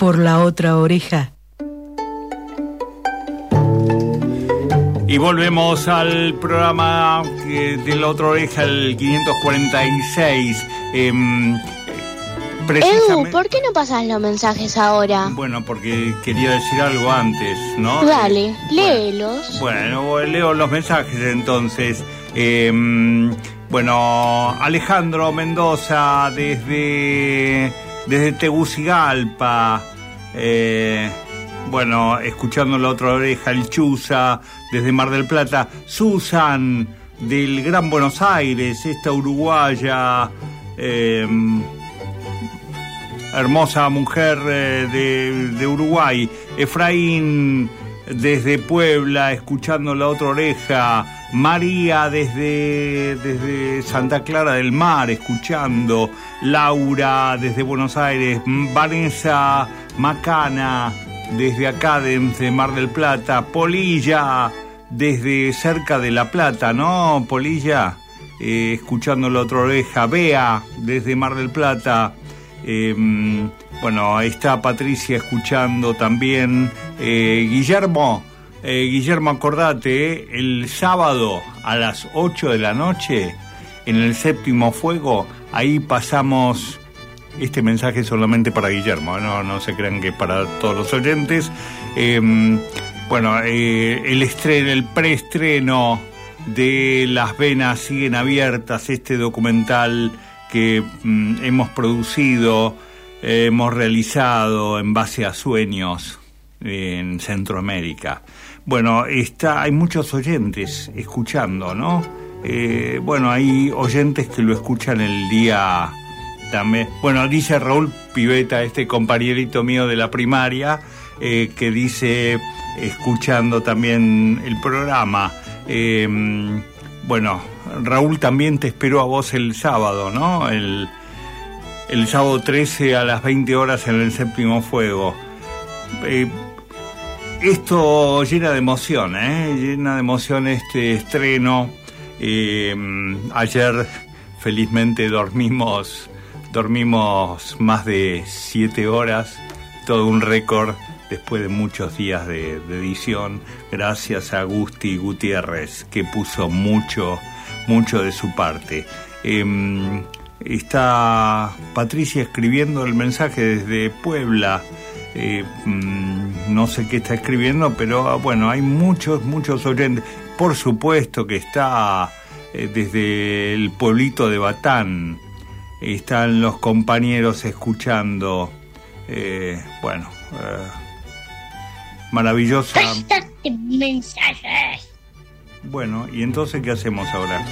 por la otra oreja. Y volvemos al programa de la otra oreja, el 546. Em, Edu, ¿por qué no pasas los mensajes ahora? Bueno, porque quería decir algo antes, ¿no? Dale, léelos. Bueno, leo los mensajes entonces. Em, bueno, Alejandro Mendoza desde, desde Tegucigalpa. Eh, bueno, escuchando la otra oreja, el Chuza, desde Mar del Plata, Susan, del Gran Buenos Aires, esta uruguaya, em, hermosa mujer eh, de, de, Uruguay, Efraín desde Puebla, escuchando la otra oreja, María desde, desde Santa Clara del Mar, escuchando, Laura desde Buenos Aires, Vanessa Macana desde acá, desde Mar del Plata, Polilla desde cerca de La Plata, ¿no, Polilla? Eh, escuchando la otra oreja, Bea desde Mar del Plata, eh, bueno, ahí está Patricia escuchando también. Eh, Guillermo, eh, Guillermo, acordate, el sábado a las 8 de la noche, en el séptimo fuego, ahí pasamos este mensaje solamente para Guillermo, no, no se crean que para todos los oyentes. Em, bueno, el estreno, el preestreno de Las Venas siguen abiertas, este documental que mm, hemos producido hemos realizado en base a sueños en Centroamérica. Bueno, está, hay muchos oyentes escuchando, ¿no? Eh, bueno, hay oyentes que lo escuchan el día también. Bueno, dice Raúl Piveta, este compañerito mío de la primaria, eh, que dice, escuchando también el programa, eh, bueno, Raúl también te esperó a vos el sábado, ¿no? El, el sábado 13 a las 20 horas en el séptimo fuego. Eh, esto llena de emoción, ¿eh? llena de emoción este estreno. Eh, ayer felizmente dormimos, dormimos más de 7 horas, todo un récord después de muchos días de, edición, gracias a Gusti Gutiérrez, que puso mucho, mucho de su parte. Em, Está Patricia escribiendo el mensaje desde Puebla. Eh, mm, no sé qué está escribiendo, pero ah, bueno, hay muchos, muchos oyentes. Por supuesto que está eh, desde el pueblito de Batán. Están los compañeros escuchando. Eh, bueno, maravillosa. mensajes. Bueno, ¿y entonces qué hacemos ahora?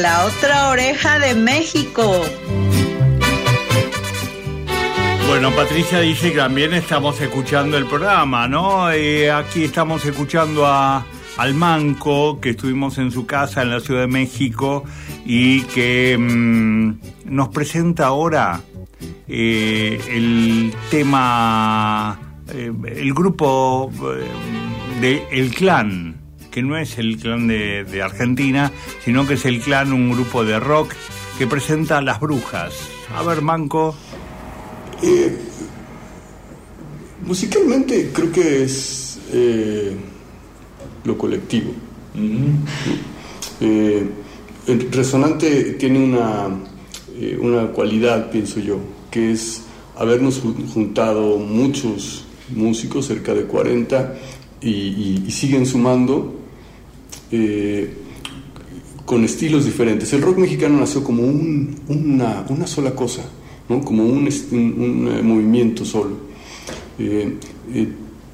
La otra oreja de México. Bueno, Patricia dice que también estamos escuchando el programa, ¿no? Eh, aquí estamos escuchando a al Manco, que estuvimos en su casa en la Ciudad de México y que mm, nos presenta ahora eh, el tema, eh, el grupo de Clan que no es el clan de, Argentina, sino que es el clan, un grupo de rock que presenta a las brujas. A ver, Manco. Eh, musicalmente creo que es eh, lo colectivo. Eh, Resonante tiene una, una cualidad, pienso yo, que es habernos juntado muchos músicos, cerca de 40, y siguen sumando eh, con estilos diferentes. El rock mexicano nació como una, sola cosa, ¿no? como un, eh, movimiento solo. Eh,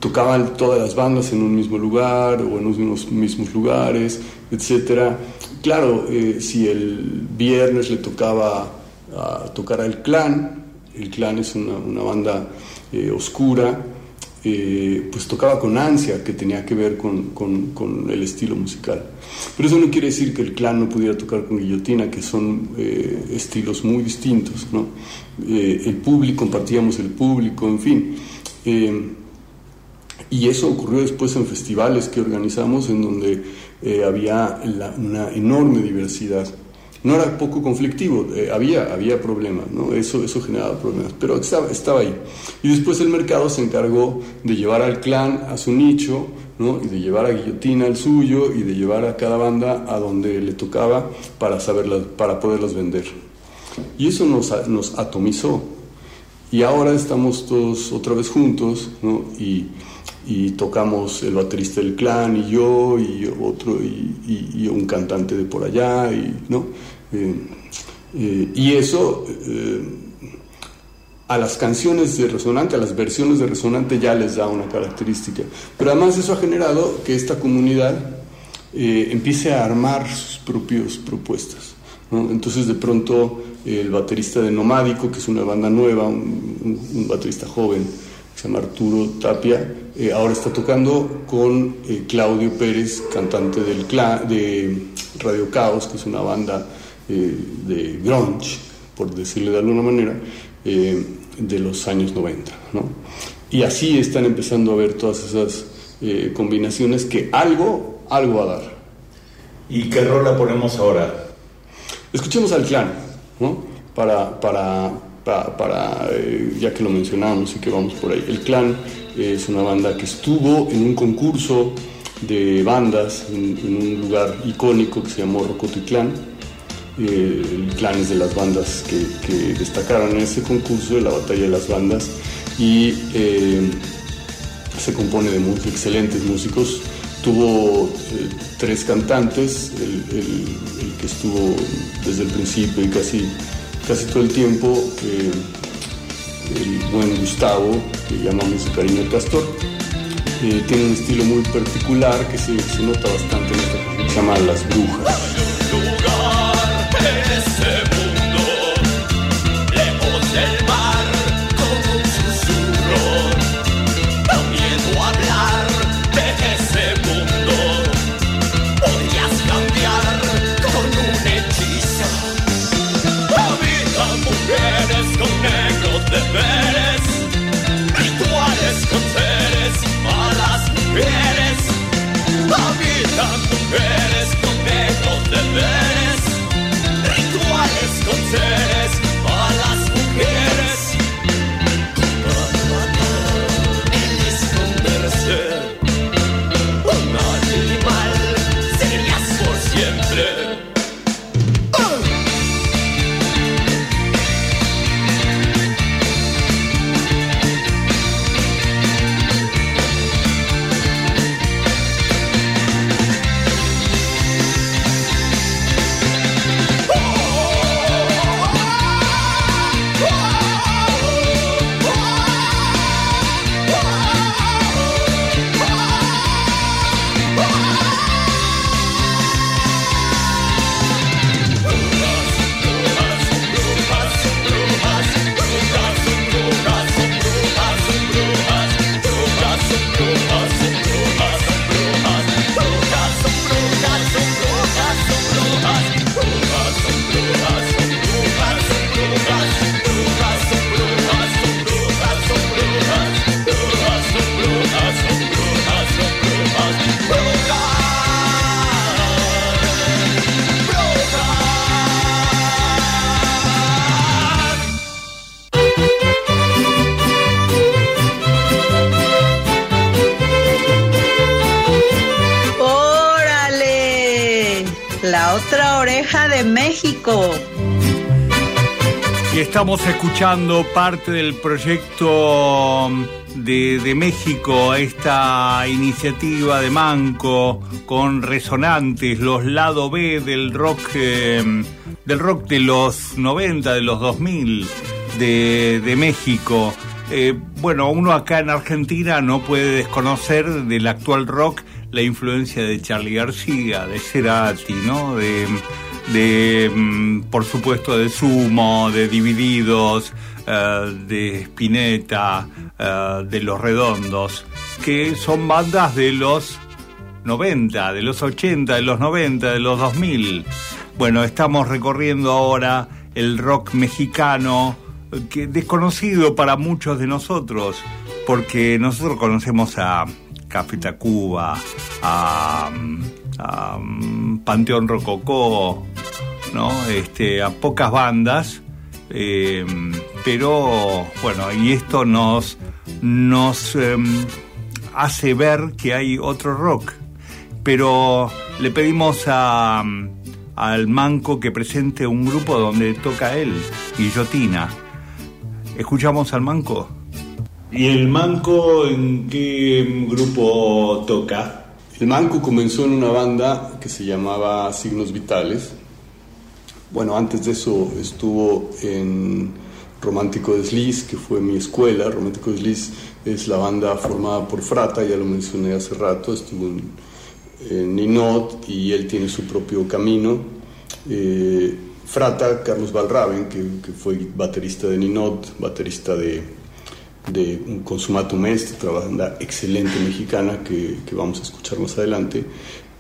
tocaban todas las bandas en un mismo lugar o en unos mismos lugares, etcétera. Claro, si el viernes le tocaba tocar al clan, el clan es una, banda eh, oscura, eh, pues tocaba con ansia, que tenía que ver con, con, el estilo musical. Pero eso no quiere decir que el clan no pudiera tocar con guillotina, que son estilos muy distintos. ¿no? el público, compartíamos el público, en fin. Y eso ocurrió después en festivales que organizamos en donde eh, había una enorme diversidad. No era poco conflictivo, eh, había, había problemas, ¿no? eso, eso generaba problemas, pero estaba, estaba ahí. Y después el mercado se encargó de llevar al clan a su nicho, ¿no? y de llevar a Guillotina al suyo, y de llevar a cada banda a donde le tocaba para, para poderlas vender. Y eso nos, nos atomizó. Y ahora estamos todos otra vez juntos, ¿no? y y tocamos el baterista del clan y yo y otro y, un cantante de por allá y no y eso eh, a las canciones de resonante a las versiones de resonante ya les da una característica. Pero además eso ha generado que esta comunidad empiece a armar sus propias propuestas entonces de pronto el baterista de Nomádico que es una banda nueva un baterista joven se llama Arturo Tapia, eh, ahora está tocando con eh, Claudio Pérez, cantante del de Radio Caos, que es una banda eh, de grunge, por decirle de alguna manera, de los años 90. Y así están empezando a ver todas esas combinaciones que algo, algo va a dar. ¿Y qué rola ponemos ahora? Escuchemos al clan, ¿no? Para, para, para, eh, ya que lo mencionamos y que vamos por ahí. El Clan es una banda que estuvo en un concurso de bandas en, un lugar icónico que se llamó Rocotitlán. Eh, el clan es de las bandas que, destacaron en ese concurso de la batalla de las bandas y eh, se compone de muy excelentes músicos. Tuvo tres cantantes, el, que estuvo desde el principio y casi casi todo el tiempo eh, el buen Gustavo, que llamamos cariño el castor, eh, tiene un estilo muy particular que se, nota bastante en esta se llama Las Brujas. Y estamos escuchando parte del proyecto de, México, esta iniciativa de Manco con resonantes, los lado B del rock, em, del rock de los 90, de los 2000 de, de México. Eh, bueno, uno acá en Argentina no puede desconocer del actual rock la influencia de Charlie García, de Cerati, ¿no? De, mm, por supuesto, de Sumo, de Divididos, eh, de Spinetta, eh, de Los Redondos, que son bandas de los 90, de los 80, de los 90, de los 2000. Bueno, estamos recorriendo ahora el rock mexicano, que desconocido para muchos de nosotros, porque nosotros conocemos a Café Tacuba, a, Panteón Rococó, ¿no? Este, a pocas bandas, eh, pero bueno, y esto nos, nos em, hace ver que hay otro rock. Pero le pedimos a, al Manco que presente un grupo donde toca él, Guillotina. ¿Escuchamos al Manco? ¿Y el Manco en qué grupo toca? El Manco comenzó en una banda que se llamaba Signos Vitales. Bueno, antes de eso estuvo en Romántico Desliz, que fue mi escuela. Romántico Desliz es la banda formada por Frata, ya lo mencioné hace rato, estuvo en, Ninot y él tiene su propio camino. Eh, Frata, Carlos Valraven, que, fue baterista de Ninot, baterista de, de Consumatum Est, otra banda excelente mexicana que, vamos a escuchar más adelante,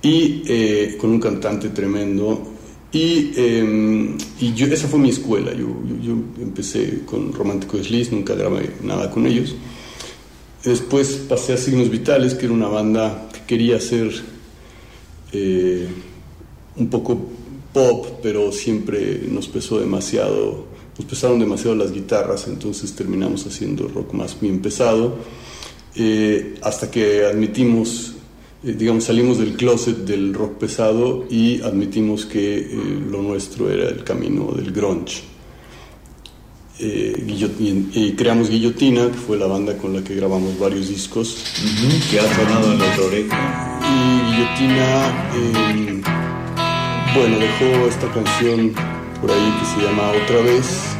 y eh, con un cantante tremendo. Y, em, y yo, esa fue mi escuela. Yo, yo, empecé con Romántico Desliz, nunca grabé nada con ellos. Después pasé a Signos Vitales, que era una banda que quería ser eh, un poco pop, pero siempre nos pesó demasiado, nos pesaron demasiado las guitarras, entonces terminamos haciendo rock más bien pesado, eh, hasta que admitimos, eh, digamos, salimos del closet del rock pesado y admitimos que eh, lo nuestro era el camino del grunge. y, creamos Guillotina, que fue la banda con la que grabamos varios discos. que ha sonado en la oreja. Y Guillotina bueno, dejó esta canción por ahí que se llama Otra vez.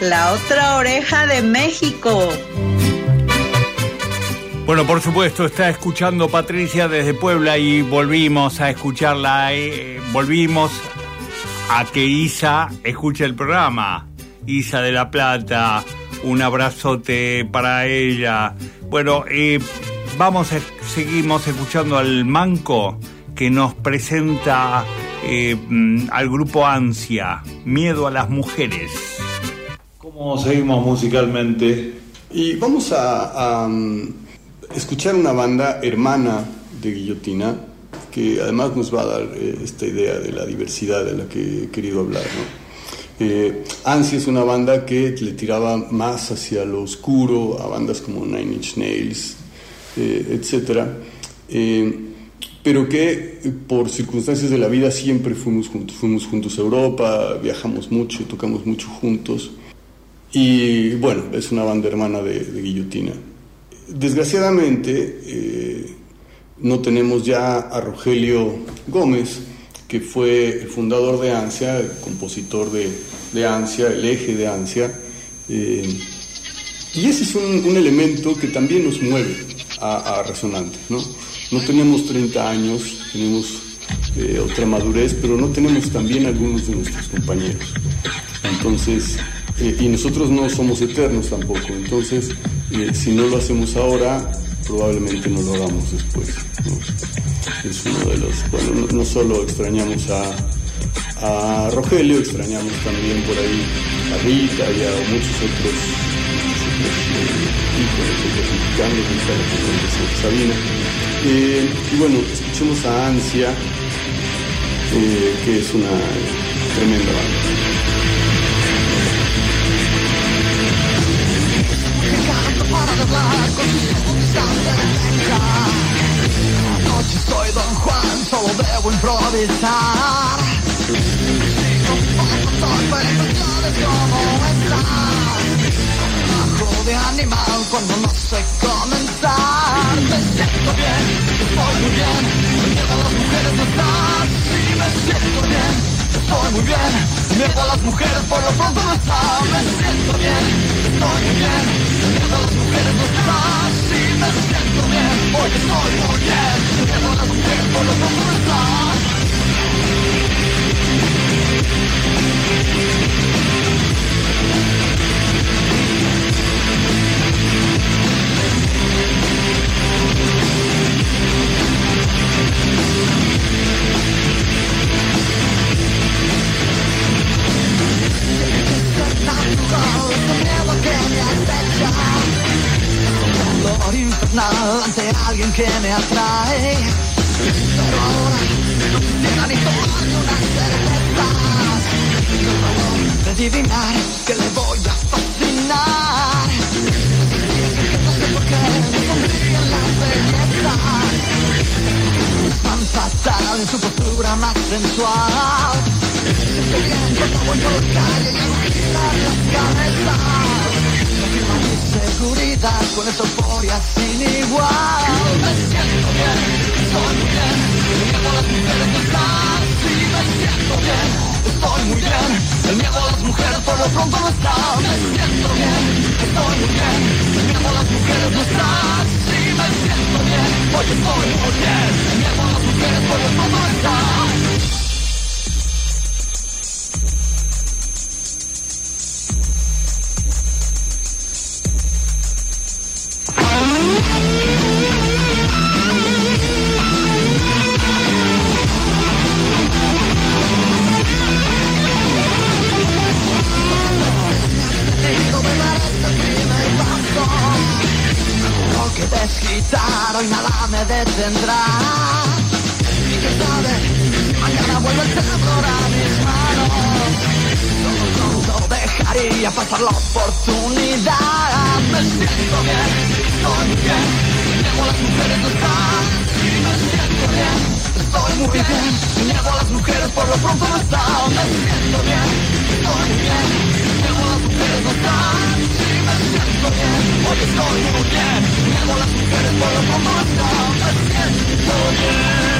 La otra oreja de México. Bueno, por supuesto, está escuchando Patricia desde Puebla y volvimos a escucharla, eh, volvimos a que Isa escuche el programa. Isa de la Plata, un abrazote para ella. Bueno, eh, vamos, a, seguimos escuchando al Manco que nos presenta eh, mm, al grupo Ansia, Miedo a las Mujeres. ¿Cómo seguimos musicalmente? Y vamos a escuchar una banda hermana de Guillotina, que además nos va a dar eh, esta idea de la diversidad de la que he querido hablar. Eh, Ansia es una banda que le tiraba más hacia lo oscuro, a bandas como Nine Inch Nails, eh, etc. pero que por circunstancias de la vida siempre fuimos juntos. Fuimos juntos a Europa, viajamos mucho, tocamos mucho juntos. Y bueno, es una banda hermana de Guillotina. Desgraciadamente, eh, no tenemos ya a Rogelio Gómez, que fue el fundador de ANSIA, el compositor de, de ANSIA, el eje de ANSIA. Eh, y ese es un, elemento que también nos mueve a, Resonante. ¿no? no tenemos 30 años, tenemos eh, otra madurez, pero no tenemos también algunos de nuestros compañeros. Entonces, y nosotros no somos eternos tampoco. Entonces, si no lo hacemos ahora, probablemente no lo hagamos después. Es uno de los, bueno, no, solo extrañamos a, a, Rogelio, extrañamos también por ahí a Rita y a muchos otros, hijos mexicanos, de Sabina. Eh, y bueno, escuchemos a Ansia, eh, que es una tremenda banda. Oggi soy Don Juan, solo debo improvisar. cómo estar. Bajo de animal cuando no sé comenzar. Me siento bien, estoy muy bien. Miedo a las mujeres no está. Sí, me siento bien, estoy muy bien. Miedo a las mujeres por lo pronto no está. Me siento bien, estoy muy bien. Miedo a las mujeres no está me siento bien, hoy estoy muy bien. Que me atrae. No quisiera ni tomar ni una cerveza. De adivinar que le voy a fascinar. No sé por qué me sonríen las bellezas. Tan fatal en su postura más sensual. Siento bien cuando voy por la calle y girar las cabezas seguridad con esa euforia sin igual. Me siento bien, estoy muy bien. El miedo a las mujeres no está. Sí, me siento bien, estoy muy bien. El miedo a las mujeres por lo pronto no está. Me siento bien, estoy muy bien. El miedo a las mujeres no está. Sí, me siento bien, hoy estoy muy bien. El miedo a las mujeres por lo pronto no está. Y nada me detendrá. Y que sabe, mañana vuelve el temblor a mis manos. Solo dejaría pasar la oportunidad. Me siento bien, estoy bien. Niego a las mujeres no están. Me siento bien, estoy muy bien. Niego a las mujeres por lo pronto no están. Me siento bien, estoy bien. Niego a las mujeres no están siento bien, hoy estoy muy bien. Niego las mujeres por lo como están, me siento bien.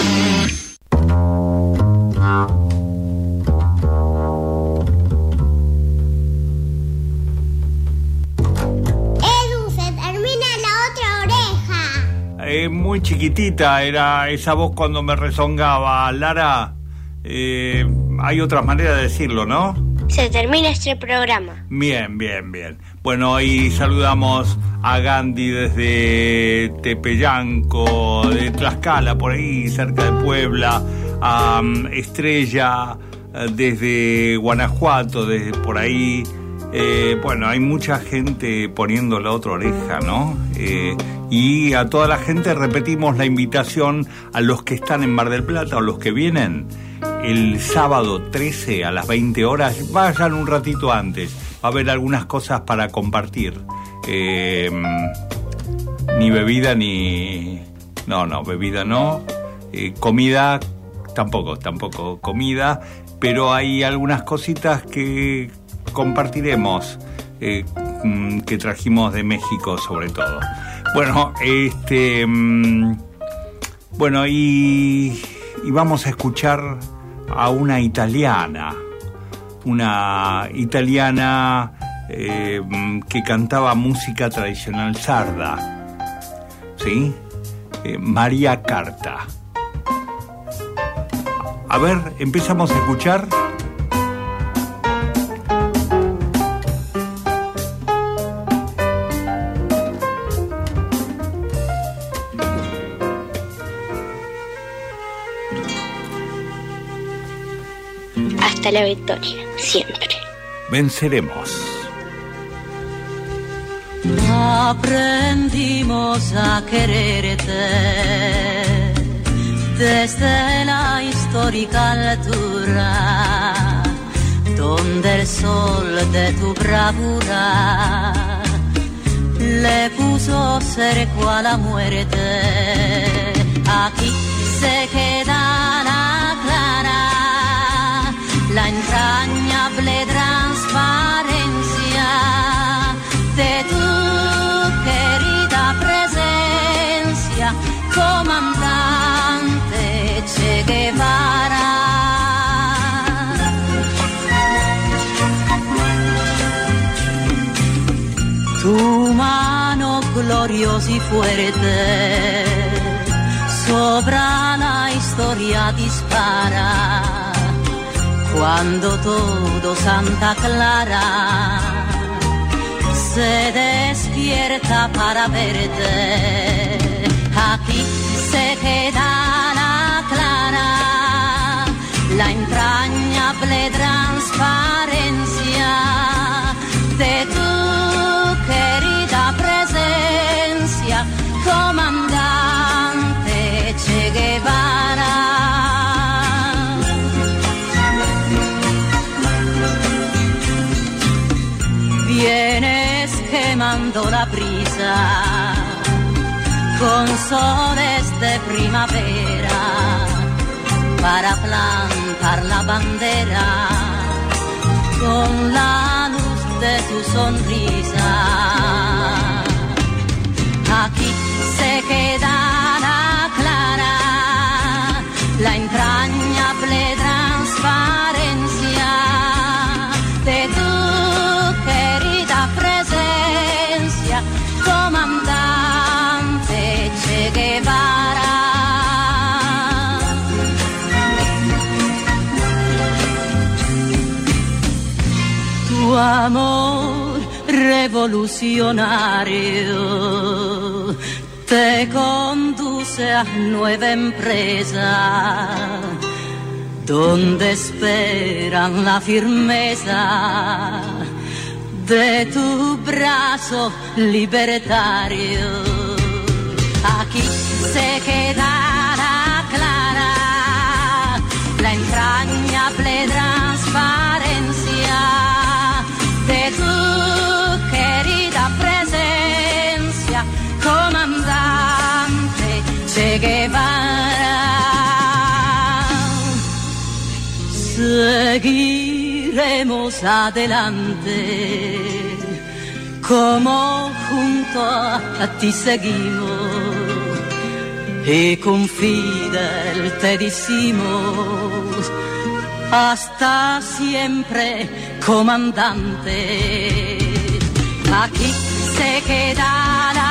chiquitita era esa voz cuando me rezongaba. Lara, eh, hay otras maneras de decirlo, ¿no? Se termina este programa. Bien, bien, bien. Bueno, y saludamos a Gandhi desde Tepeyanco, de Tlaxcala, por ahí, cerca de Puebla, a um, Estrella eh, desde Guanajuato, desde por ahí. Eh, bueno, hay mucha gente poniendo la otra oreja, ¿no? Eh, y a toda la gente repetimos la invitación a los que están en Mar del Plata o los que vienen el sábado 13 a las 20 horas. Vayan un ratito antes, va a haber algunas cosas para compartir. ni bebida ni... No, no, bebida no. comida tampoco, tampoco comida pero hay algunas cositas que compartiremos eh, mm, que trajimos de México sobre todo. Bueno, este mm, bueno y, vamos a escuchar a una italiana, una italiana eh, mm, que cantaba música tradicional sarda, ¿sí? Eh, María Carta. A ver, empezamos a escuchar. Hasta la victoria, siempre. Venceremos. Aprendimos a quererte desde la histórica altura, donde el sol de tu bravura le puso cerco a la muerte. Aquí se queda la entrañable transparencia de tu querida presencia, comandante. Che Guevara. Tu mano gloriosa y fuerte sobra la historia dispara cuando todo Santa Clara se despierta para verte. Aquí se queda la entrañable transparencia de tu la brisa con soles de primavera para plantar la bandera con la luz de tu sonrisa. Aquí se quedará clara la entrañable amor revolucionario te conduce a nueva empresa donde esperan la firmeza de tu brazo libertario. Aquí se quedará clara la entrañable transparencia Seguiremos adelante, como junto a ti seguimos, y con Fidel te decimos hasta siempre, comandante. Aquí se quedará